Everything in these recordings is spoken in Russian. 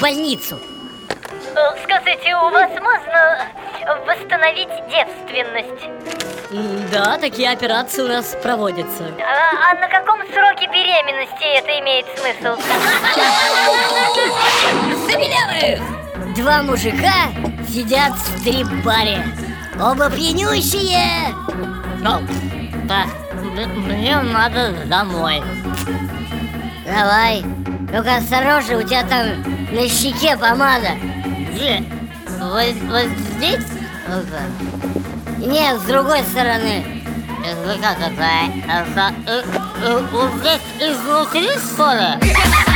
больницу Э, Скажите, у вас можно восстановить девственность? Да, такие операции у нас проводятся А, а на каком сроке беременности это имеет смысл? Два мужика сидят в стрип-баре Оба пьянющие Ну, так, мне надо домой. Давай, только осторожно, у тебя там на щеке помада Где? Вот, вот здесь? Нет, с другой стороны это как это? Это э, э, вот здесь изнутри, что ли?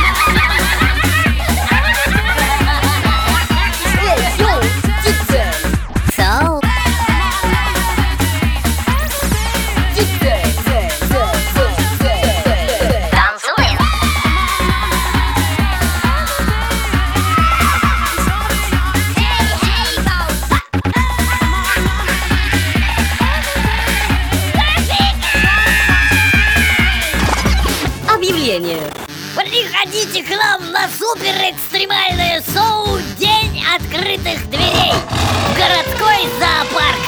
Объявление Приходите к нам на супер-экстремальное шоу День открытых дверей в городской зоопарк.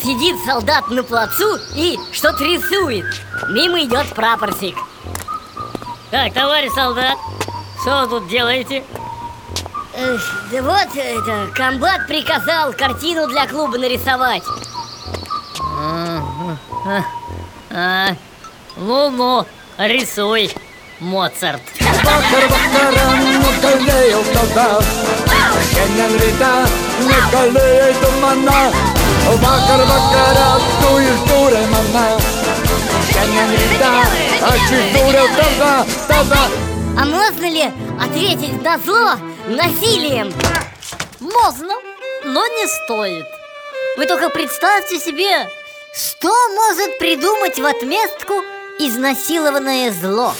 Сидит солдат на плацу и что-то рисует. Мимо идет прапорщик. Так, товарищ солдат, что вы тут делаете? Эх, Да вот это, комбат приказал картину для клуба нарисовать А, ну-ну, рисуй, Моцарт. Vakaran nugalėjau tada Šiandien ryte negalėjai tu mane Vakar vakarą tu išdūrė mane Šiandien ryte aš išdūriau tada, tada А можно ли ответить на зло насилием? Можно, но не стоит. Вы только представьте себе, что может придумать в отместку изнасилованное зло.